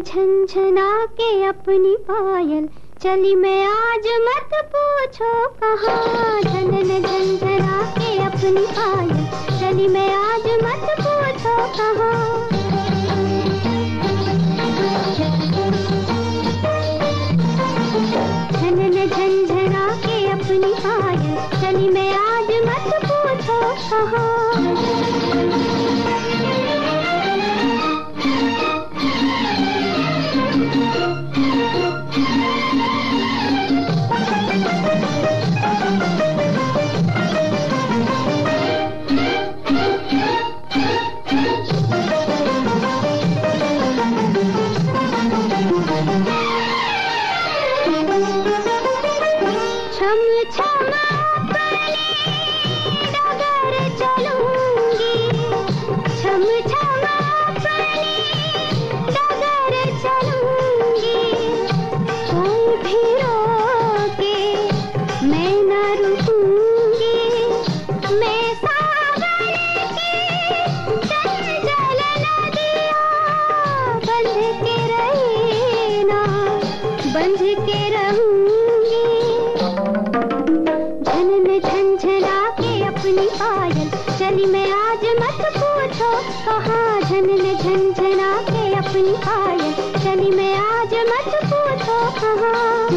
झंझना के अपनी पायल। चली मैं आज मत पूछो कहाँ। झनन झंझना के अपनी पायल। चली मैं आज मत पूछो कहाँ। छम छम झनन झंझना के अपनी पायल चली मैं आज मत पूछो, कहाँ झन में झंझना के अपनी पायल चली मैं आज मत पूछो, कहाँ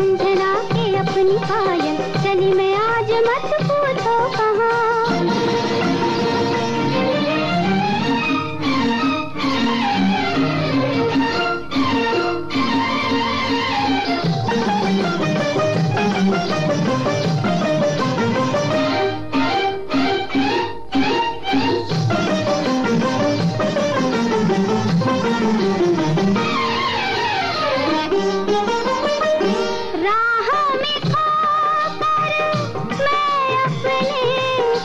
झंझला के अपनी पायल चली मैं आज मत पूछो राह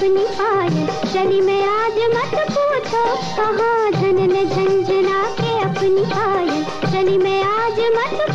अपनी आज शनि मैं आज मत पूछो, कहाँ धन में झंझना के अपनी आज शनि मैं आज मत